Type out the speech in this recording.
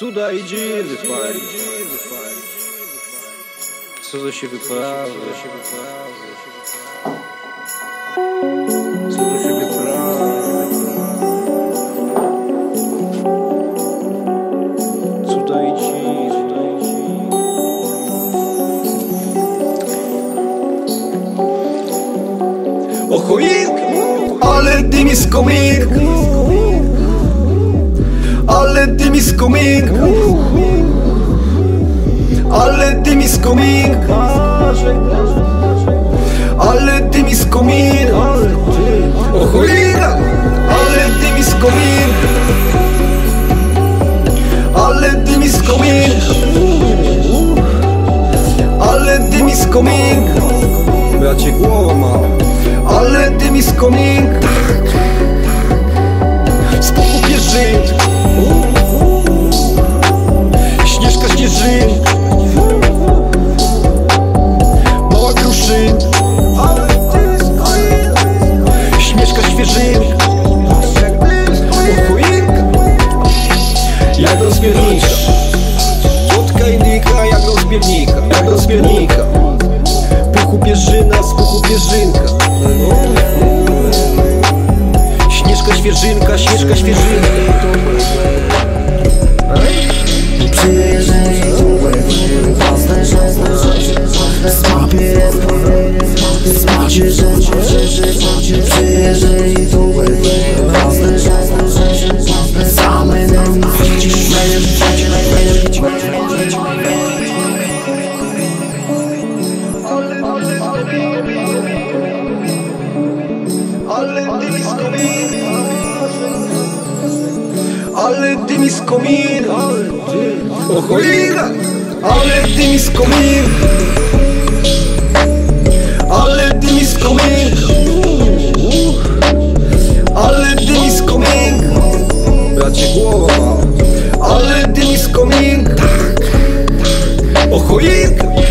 Cuda i dziwy, panie. Co to się wyprawia? Co to się wyprawia? Cuda i. O choinkę, Ale ty mi skominka Ale ty mi skominka Ale ty mi skominka O choinka, ale ty mi skominka Ale Ale ty mi skominka Bracie, głowa mała. Ale z kominka Z boku pierzynka Śnieżka, śnieżynka Mała kruszynka Śnieżka, choinka Jak rozbiernika Słodka indyka jak rozbiernika Jak rozbiernika Puchu pierzyna, z puchu pierzynka Śnieżka, świeżynka, śnieżka, świeżynka Przyjeżdżaj tu własne Smakie ale ty mi skomir O ale ty mi skomir Ale ty mi skomir Ale ty mi skomir Bracie głowa. Ma